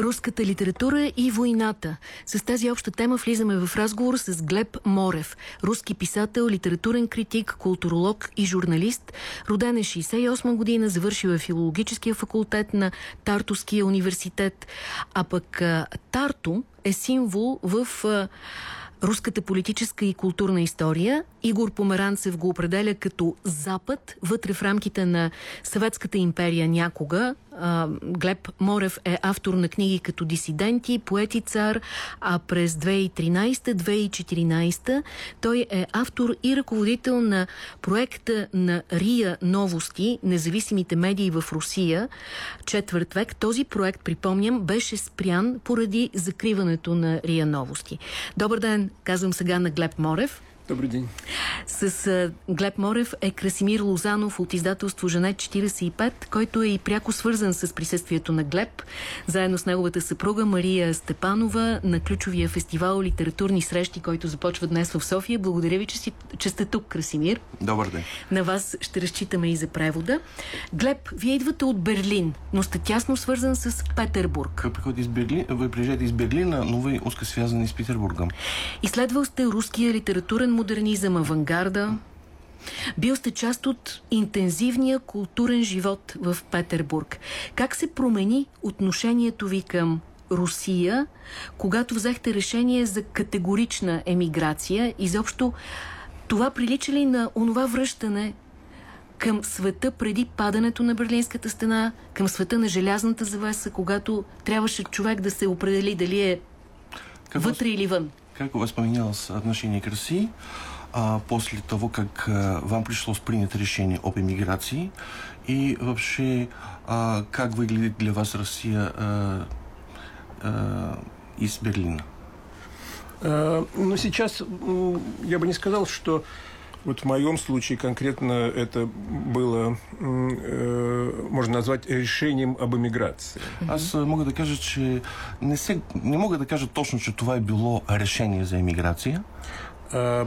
Руската литература и войната. С тази обща тема влизаме в разговор с Глеб Морев, руски писател, литературен критик, културолог и журналист. Роден е 68 година, завършил е филологическия факултет на Тартуския университет. А пък Тарто е символ в руската политическа и културна история. Игор Померанцев го определя като Запад, вътре в рамките на Съветската империя някога. Глеб Морев е автор на книги като Дисиденти, Поет и цар, а през 2013-2014 той е автор и ръководител на проекта на РИА Новости, независимите медии в Русия, четвърт век. Този проект, припомням, беше спрян поради закриването на РИА Новости. Добър ден, казвам сега на Глеб Морев. Добър ден. С а, Глеб Морев е Красимир Лозанов от издателство Женет 45, който е и пряко свързан с присъствието на Глеб, заедно с неговата съпруга Мария Степанова на ключовия фестивал Литературни срещи, който започва днес в София. Благодаря ви, че, си, че сте тук, Красимир. Добър ден. На вас ще разчитаме и за превода. Глеб, вие идвате от Берлин, но сте тясно свързан с Петербург. Вы, из Берлин, вы приезжаете из Берлина, но вы узко связаны с Петербургом. Изследвал сте руския литературен модернизъм, авангарда. Бил сте част от интензивния културен живот в Петербург. Как се промени отношението ви към Русия, когато взехте решение за категорична емиграция? Изобщо това прилича ли на онова връщане към света преди падането на Берлинската стена, към света на желязната завеса, когато трябваше човек да се определи дали е как вътре или вън? Как у вас поменялось отношение к России? а, после того, как а, вам пришлось принять решение об эмиграции, и вообще, а, как выглядит для вас Россия а, а, из Берлина? Ну, сейчас я бы не сказал, что вот в моем случае конкретно это было, э, можно назвать решением об емиграции. Аз мога да кажа, че не, се, не мога да кажа точно, че това е било решение за емиграция.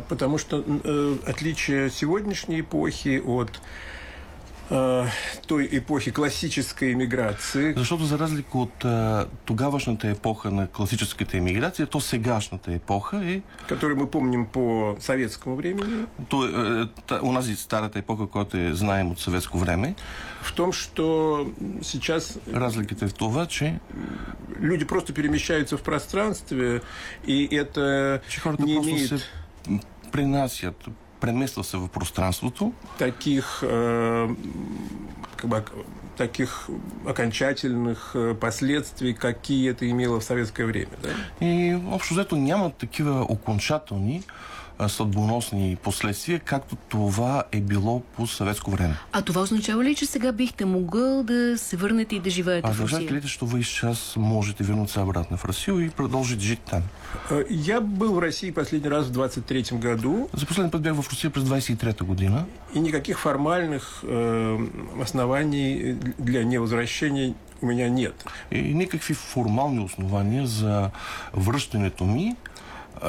Потому что э, отличие сегодняшней эпохи от той епохи классической емиграции. Защото за разлика от а, тогавашната епоха на классическата емиграция, то сегашната епоха е... Которую мы помним по советскому времени. То, е, та, у нас и старата епоха, която е знаем от съветско време. В том, что сейчас... Разликата е в това, че... Люди просто перемещаются в пространстве, и это не имеет... Се принасят премества се в пространството. Таких, э, как бы, таких окончательных последствий, какие это имело в советское время. Да? И общо взето няма такива окончателни съдбоносни последствия, както това е било по съветско време. А това означава ли, че сега бихте могъл да се върнете и да живеете а в Русия? А ли, че вы сейчас можете вернуться обратно в Россию и продолжить жить там? Я был в России последний раз в 23 году. За последний път бях в Русия през 23 година. И никаких формальных э, оснований для невозвращения у меня нет. И никакви формални основания за връщането ми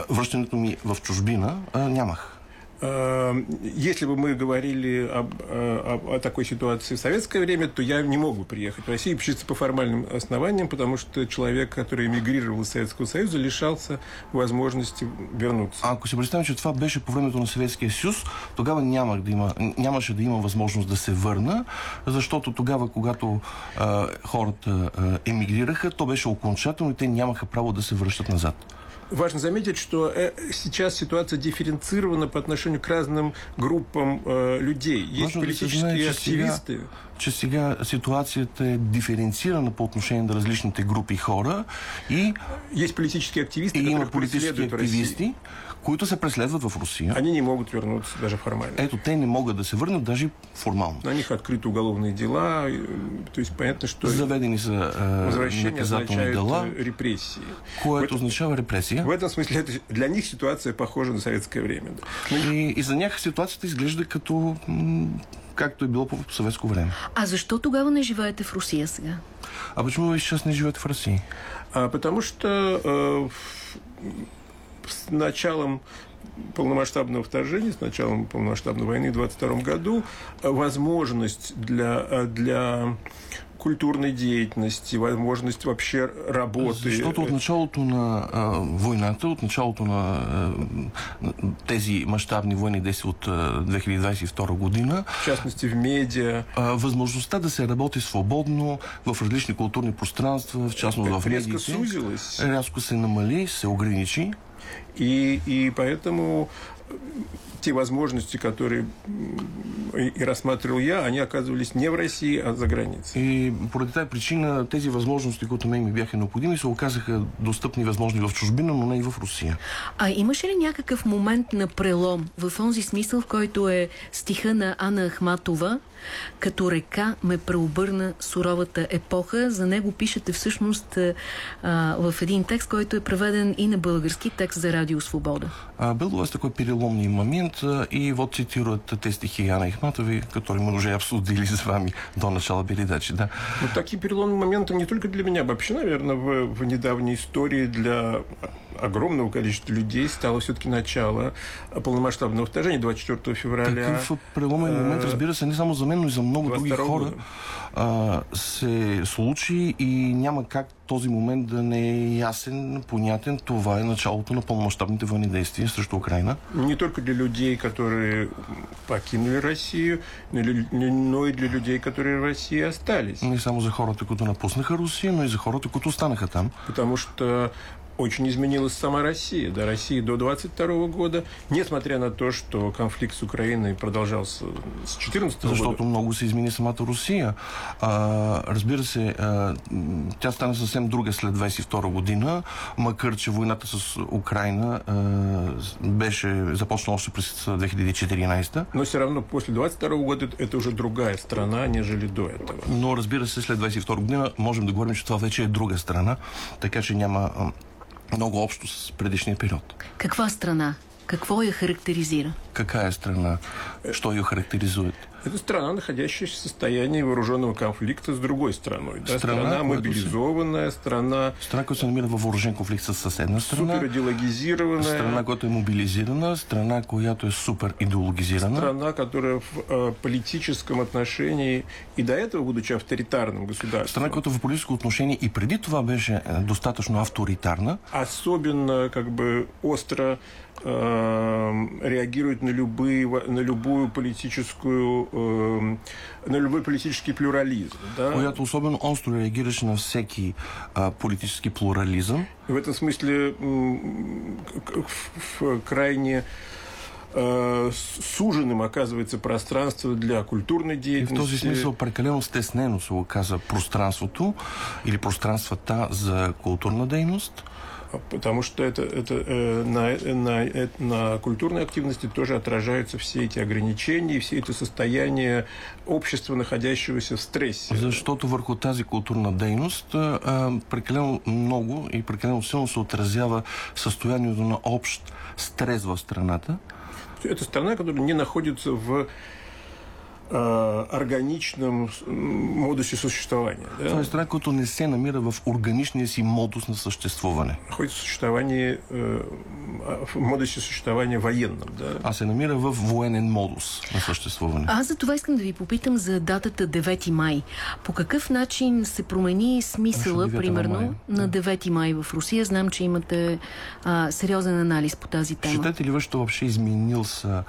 връщането ми в чужбина нямах. Если бы мы говорили об, о, о такой ситуации в советское время, то я не мог бы приехать в Россию чисто по формальным основаниям, потому что человек, который эмигрировал из Советского Союза, лишался возможности вернуться. А ако си представим, че това беше по времето на Съветския съюз, тогава нямах да има, нямаше да има възможност да се върна, защото тогава, когато а, хората а, емигрираха, то беше окончателно и те нямаха право да се връщат назад. Важно заметить, что э, сейчас ситуация дифференцирована по отношению к разным группам э, людей. Есть Важно политические активисты. Че сега ситуацията е диференцирана по отношение на различните групи хора и есть политические активисты, и има политически активисти, които се преследват в Русия. Они не могут вернуться даже формально. Ето, те не могат да се върнат даже формално. На них открыты уголовные дела, то есть понятно, что... Заведени са э, наказателни дела, репрессии. Което означава репресия. В этом смысле это, для них ситуация похожа на советское время. Да. И, и за тях ситуацията изглежда като както е било по съветско време. А защо тогава не живеете в Русия сега? А почему вы сейчас не живете в России? А, потому что э, с началом полномасштабного вторжения, с началом полномасштабной войны в 22 году, возможность для, для культурной деятельности, возможность вообще работы. Защото от началото на а, войната, от началото на а, тези мащабни военни действия от а, 2022 година, в частности в медиа, а, възможността да се работи свободно в различни културни пространства, в частност в медиите, сузилась. рязко се намали, се ограничи. И, и поэтому те возможности, которые и рассматривал я, они оказывались не в России, а за границей. И поради тази причина тези възможности, които мен ми бяха необходими, се оказаха достъпни възможни в чужбина, но не и в Русия. А имаше ли някакъв момент на прелом в този смисъл, в който е стиха на Ана Ахматова, като река ме преобърна суровата епоха. За него пишете всъщност а, в един текст, който е преведен и на български текст за Радио Свобода. А, был у вас такой переломный момент, и вот цитируют те стихи Яна Ихматовой, которые мы уже обсудили с вами до начала передачи. Да. Ну, такие переломные моменты не только для меня, вообще, наверное, в, в недавней истории для огромного количества людей стало все-таки начало полномасштабного вторжения 24 февраля. Такъв преломен момент, разбира се, не само за мен, но и за много други хора а, се случи и няма как този момент да не е ясен, понятен. Това е началото на пълномащабните военни действия срещу Украина. Не только для людей, которые покинули Россию, но и для людей, которые в России остались. Не само за хората, които напуснаха Русия, но и за хората, които останаха там. Потому что очень изменилась сама Россия. До России до 22 года, несмотря на то, что конфликт с Украиной продолжался с 14 года. Защото много се измени самата Русия. А, разбира се, а, тя стана съвсем друга след 22 година, макар че войната с Украина а, беше започнала още през 2014. Но все равно после 22 года это уже другая страна, нежели до этого. Но разбира се, след 22 година можем да говорим, че това вече е друга страна, така че няма много общо с предишния период. Каква страна? Какво я характеризира? Какая страна? Что ее характеризует? Это страна, находящаяся в состоянии вооруженного конфликта с другой страной. Да? Страна, страна мобилизованная, страна... Страна, която се намира във въоръжен конфликт с съседна страна. Супер идеологизированная. Страна, която е мобилизирана, страна, която е супер идеологизирана. Страна, которая в э, политическом отношении и до этого, будучи авторитарным государством... Страна, която в политическо отношение и преди това беше достатъчно авторитарна. Особенно, как бы, остро э, реагирует на, любые, на любую политическую на любой политический плюрализм. Да? Която особено остро реагираше на всеки а, политический плурализм. В этом смысле в крайне суженным оказывается пространство для културной деятельности. И в този смисъл прекалено стеснено се оказа пространството или пространствата за културна дейност. Потому что это, это, э, на, на, э, на культурной активности тоже отражаются все эти ограничения, все это состояние общества, находящегося в стрессе. Защото върху тази културна дейност э, прекалено много и прекалено силно се отразява състоянието на общ стрес в страната. Это страна, которая не находится в органичном модусе существования. Да? Това е страна, която не се намира в органичния си модус на съществуване. Находится в существовании, в модусе существования военном. Да? А се намира в военен модус на съществуване. Аз за това искам да ви попитам за датата 9 май. По какъв начин се промени смисъла, примерно, май. на 9 май в Русия? Знам, че имате а, сериозен анализ по тази тема. Считаете ли вы, что вообще изменился,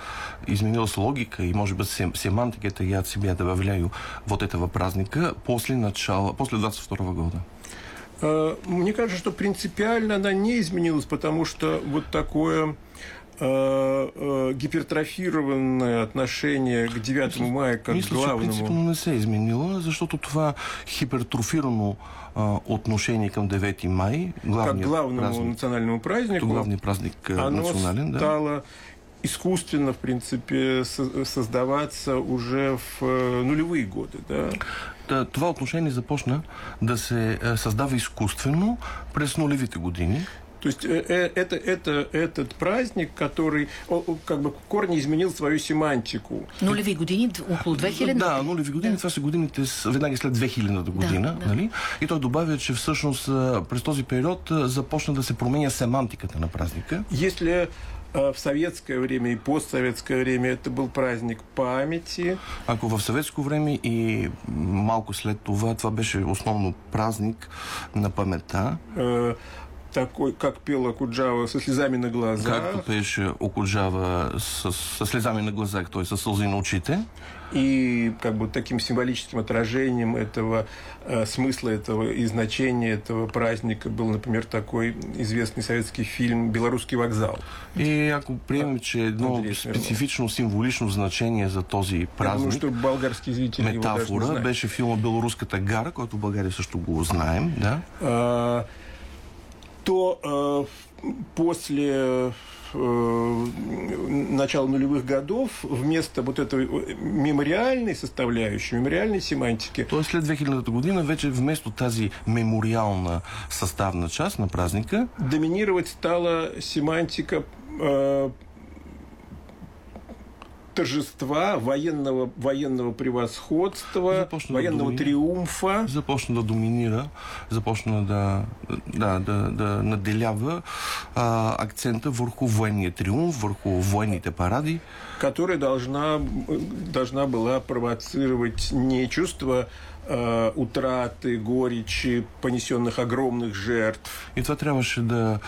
изменилась логика и, может быть, семантика это я от себя добавляю вот этого праздника после начала, после 22 года? Мне кажется, что принципиально она не изменилась, потому что вот такое гипертрофированное отношение к 9 мая как Мисля, главному... Принципно не се изменило, защото това хипертрофирано а, отношение към 9 май, как главному праздник, национальному празднику, главный праздник оно национален, да. стало искусственно, в принципе, создаваться уже в э, нулевые годы. Да? Това отношение започна да се създава изкуствено през нулевите години. То есть это, это, этот праздник, который как бы корни изменил свою семантику. Нулеви години, около 2000? Да, нулеви години, да. това са годините веднага след 2000 година. Да, да. Нали? И той добавя, че всъщност през този период започна да се променя семантиката на праздника. Если в советское время и постсоветское время это был праздник памяти. Ако в съветско време и малко след това, това беше основно празник на паметта. Такой, как пела Куджава, со слезами на глазах. Как пеше Окуджава со, со слезами на глазах, то есть со слезы на очите. И как бы таким символическим отражением этого э, смысла этого и значения этого праздника был, например, такой известный советский фильм «Белорусский вокзал». И ако приемем, че едно специфично символично значение за този празник, Я думаю, что болгарски зрители метафора беше филма «Белоруската гара», който в България също го знаем, да? А, то э, после э, начала нулевых годов вместо вот этой мемориальной составляющей, мемориальной семантики. То есть след 2000 година вече вместо тази мемориална съставна част на праздника доминировать стала семантика э, торжества, военного, военного превосходства, военного да триумфа. Започна да доминира, започна да, да, да, да наделява а, акцента върху военния триумф, върху военните паради. Которая должна, должна была провоцировать не чувство э, утраты, горечи, понесенных огромных жертв. И това трябваше да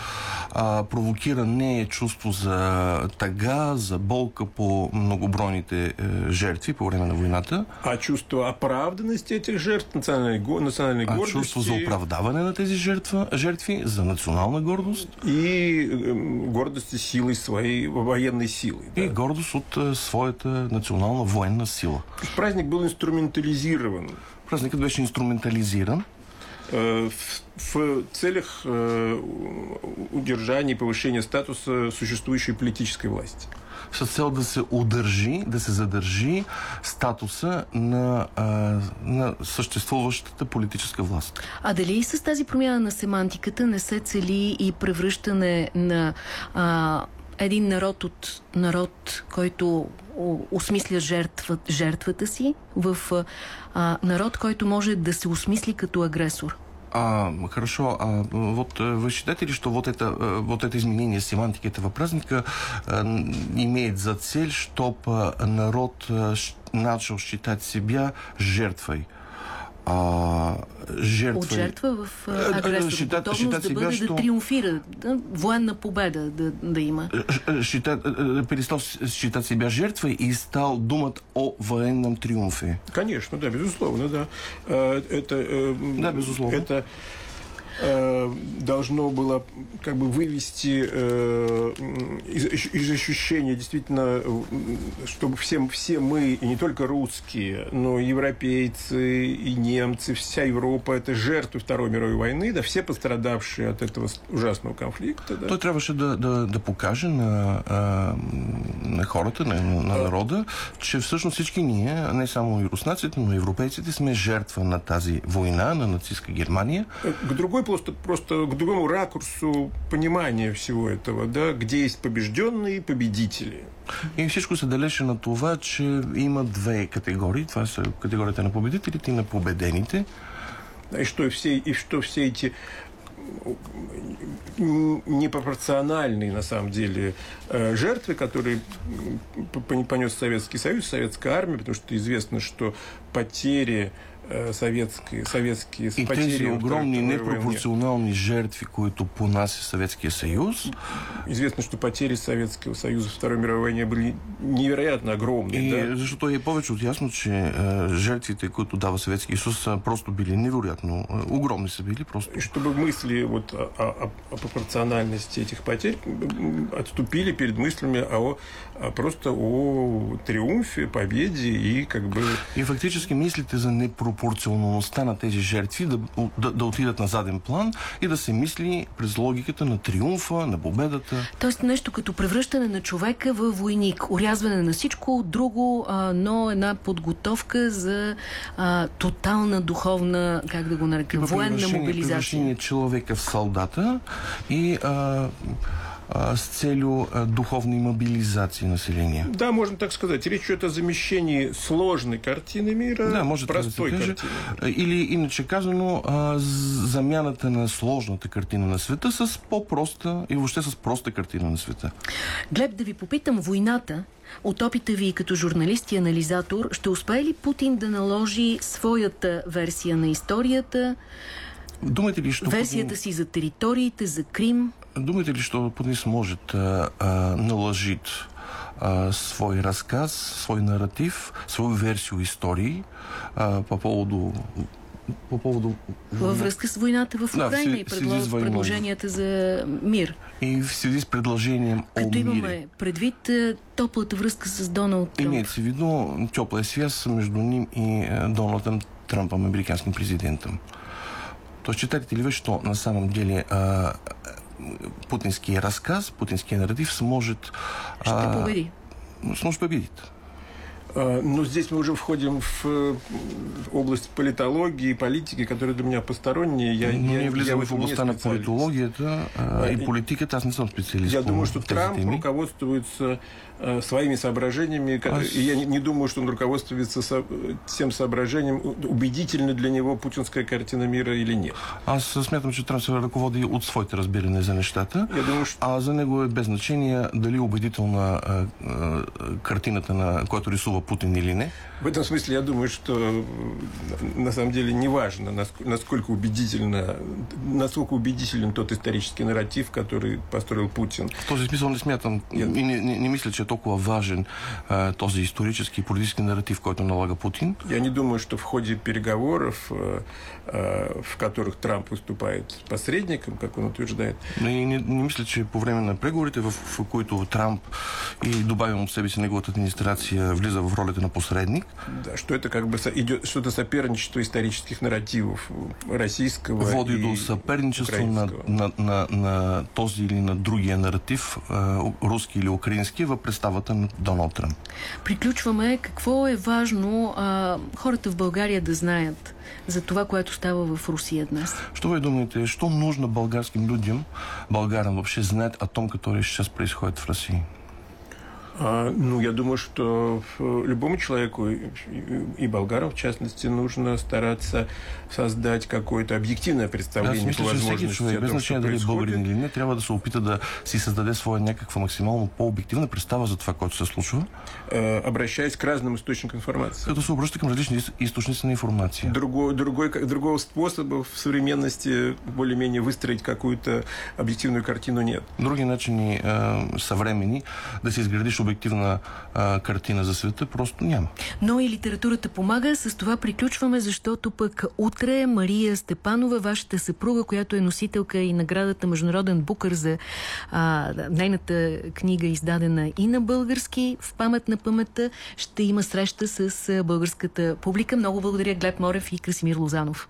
а, провокира не чувство за тага, за болка по многобройните е, жертви по време на войната. А чувство оправданности этих жертв, национальной, национальной а гордости. чувство за оправдаване на тези жертва, жертви, за национална гордост. И э, гордости силой своей военной силы. И да. гордость от э, своята национална военна сила. Праздник был инструментализирован. Празникът беше инструментализиран в, в целях удержания и повышения статуса существующей политической власти. С цел да се удържи, да се задържи статуса на, а, на съществуващата политическа власт. А дали и с тази промяна на семантиката не се цели и превръщане на а, един народ от народ, който осмисля жертва, жертвата си, в а, народ, който може да се осмисли като агресор? А, хорошо, а вот вы считаете ли, что вот это, вот это изменение семантики этого праздника имеет за цель, чтобы народ начал считать себя жертвой? А, жертва... От жертва в агресор. Считат, готовност считат да бъде себя, да триумфира, да, военна победа да, да има. Считат, перестал считать себя жертвой и стал думать о военном триумфе. Конечно, да, безусловно, да. Это, да, безусловно. Это Э, должно было как бы вывести э, из, из ощущения действительно, чтобы все, все мы, и не только русские, но и европейцы, и немцы, вся Европа, это жертвы Второй мировой войны, да, все пострадавшие от этого ужасного конфликта. Да. Той трябваше да, да, да покаже на, на хората, на, на народа, че всъщност всички ние, не само и руснаците, но и европейците, сме жертва на тази война, на нацистска Германия. К другой просто, просто к другому ракурсу понимания всего этого, да, где есть побежденные и победители. И всичко се далеше на това, че има две категории. Това са категорията на победителите и на победените. И что все, и что все эти непропорциональные, на самом деле, э, жертвы, которые понес Советский Союз, Советская армия, потому что известно, что потери советские, советские И тези огромни непропорционални жертви, които понася Советския съюз. Известно, что потери Советского Союза в Второй мировой войне были невероятно огромни. И, да? Защото е повече от ясно, че е, жертвите, които дава Советския съюз, са просто били невероятно е, огромни са били. Просто. И чтобы мысли вот о, о, о пропорциональности этих потерь отступили перед мыслями о, о просто о триумфе, победе и как бы... И фактически мислите за непропорциональность пропорционалността на тези жертви да, да, да отидат на заден план и да се мисли през логиката на триумфа, на победата. Тоест нещо като превръщане на човека в войник, урязване на всичко друго, а, но една подготовка за а, тотална духовна, как да го нарекам, военна мобилизация. Превращение човека в солдата и а, с целью духовной мобилизации населения. Да, можно так сказать. Речь идет о замещении сложной картины мира да, может, простой да картины. Или, иначе казано, замяната на сложната картина на света с по-проста и въобще с проста картина на света. Глеб, да ви попитам, войната от опита ви като журналист и анализатор, ще успее ли Путин да наложи своята версия на историята? Думате ли, що Версията Путин... си за териториите, за Крим? Думаете ли, что Путин сможет а, а, наложить а, свой рассказ, свой нарратив, свою версию истории а, по поводу по поводу... Във връзка с войната в Украина да, и предло... предложенията за мир. И в связи с предложением Като о имаме мире. предвид топлата връзка с Доналд Тръмп. Имеется в виду теплая связь между ним и Дональдом Трампом, американским президентом. То есть считаете ли вы, что на самом деле путинский рассказ, путинский нарратив сможет... Что а, победить? Сможет победить. Ну, здесь мы уже входим в область политологии, политики, которая для меня посторонняя. Я, ну, я, не влезаю в область политологии это, а, и политики, это не сам специалист. Я думаю, что Трамп руководствуется э, своими соображениями, а и я не, не думаю, что он руководствуется со, тем соображением, убедительна для него путинская картина мира или нет. Аз смятам, че Трамп се ръководи от своите разбиране за нещата, я думаю, что... а за него е без значение дали убедителна а, а, картината, на която рисува Путин или не. В этом смысле я думаю, что на самом деле не важно, насколько убедительно, насколько убедителен тот исторический нарратив, который построил Путин. В този смисъл не смятам и не, не, не мисля, че е толкова важен э, този исторический и политический нарратив, който налага Путин. Я не думаю, что в ходе переговоров, э, э, в которых Трамп выступает посредником, как он утверждает. Не, не, не мисля, че по време на преговорите, в, в които Трамп и добавим от себе си неговата администрация влиза в ролята на посредник, да, что это как бы идет что-то соперничество исторических нарративов российского Води и до съперничество на, на, на, на този или на другия наратив, руски или украински, в представата на Доналд Тръмп. Приключваме. Какво е важно а, хората в България да знаят за това, което става в Русия днес? Что вы думаете, что нужно болгарским людям, болгарам вообще знать о том, которое сейчас происходит в России? А, ну, я думаю, что любому человеку, и болгарам в частности, нужно стараться создать какое-то объективное представление по возможности човек, без значение дали българин или не, трябва да се опита да си създаде своя някаква максимално по-обективна представа за това, което се случва. Э, обращаясь к разным источникам информации. Като се обръща към различни източници на информация. Другой, другой, другого способа в современности более-менее выстроить какую-то объективную картину нет. Други начини э, съвремени да се изградиш обективна а, картина за света просто няма. Но и литературата помага. С това приключваме, защото пък утре Мария Степанова, вашата съпруга, която е носителка и наградата Международен букър за а, нейната книга, издадена и на български, в памет на паметта, ще има среща с българската публика. Много благодаря Глеб Морев и Красимир Лозанов.